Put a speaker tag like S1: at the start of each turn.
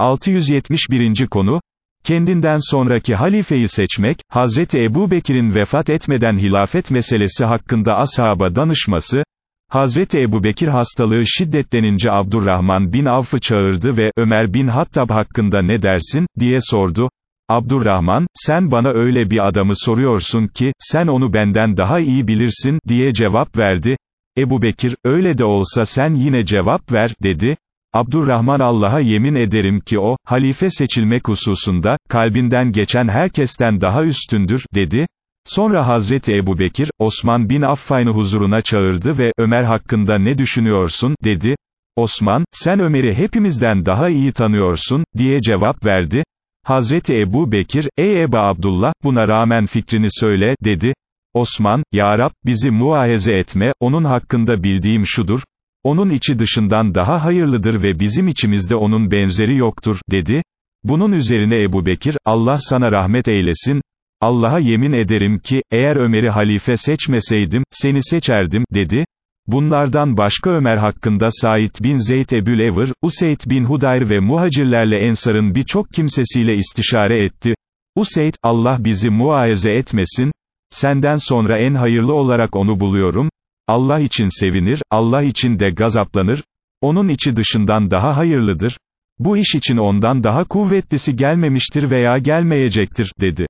S1: 671. konu, kendinden sonraki halifeyi seçmek, Hazreti Ebu Bekir'in vefat etmeden hilafet meselesi hakkında ashaba danışması, Hazreti Ebu Bekir hastalığı şiddetlenince Abdurrahman bin Avf'ı çağırdı ve, Ömer bin Hattab hakkında ne dersin, diye sordu. Abdurrahman, sen bana öyle bir adamı soruyorsun ki, sen onu benden daha iyi bilirsin, diye cevap verdi. Ebu Bekir, öyle de olsa sen yine cevap ver, dedi. Abdurrahman Allah'a yemin ederim ki o, halife seçilmek hususunda, kalbinden geçen herkesten daha üstündür, dedi. Sonra Hazreti Ebu Bekir, Osman bin Affan'ı huzuruna çağırdı ve, Ömer hakkında ne düşünüyorsun, dedi. Osman, sen Ömer'i hepimizden daha iyi tanıyorsun, diye cevap verdi. Hazreti Ebu Bekir, ey Eba Abdullah, buna rağmen fikrini söyle, dedi. Osman, Ya Rab, bizi muahize etme, onun hakkında bildiğim şudur, onun içi dışından daha hayırlıdır ve bizim içimizde onun benzeri yoktur, dedi. Bunun üzerine Ebu Bekir, Allah sana rahmet eylesin, Allah'a yemin ederim ki, eğer Ömer'i halife seçmeseydim, seni seçerdim, dedi. Bunlardan başka Ömer hakkında Said bin Zeyd Ebül Evr, Useyd bin Hudayr ve muhacirlerle Ensar'ın birçok kimsesiyle istişare etti. Useyd, Allah bizi muayize etmesin, senden sonra en hayırlı olarak onu buluyorum, Allah için sevinir, Allah için de gazaplanır, onun içi dışından daha hayırlıdır, bu iş için ondan daha kuvvetlisi gelmemiştir veya gelmeyecektir, dedi.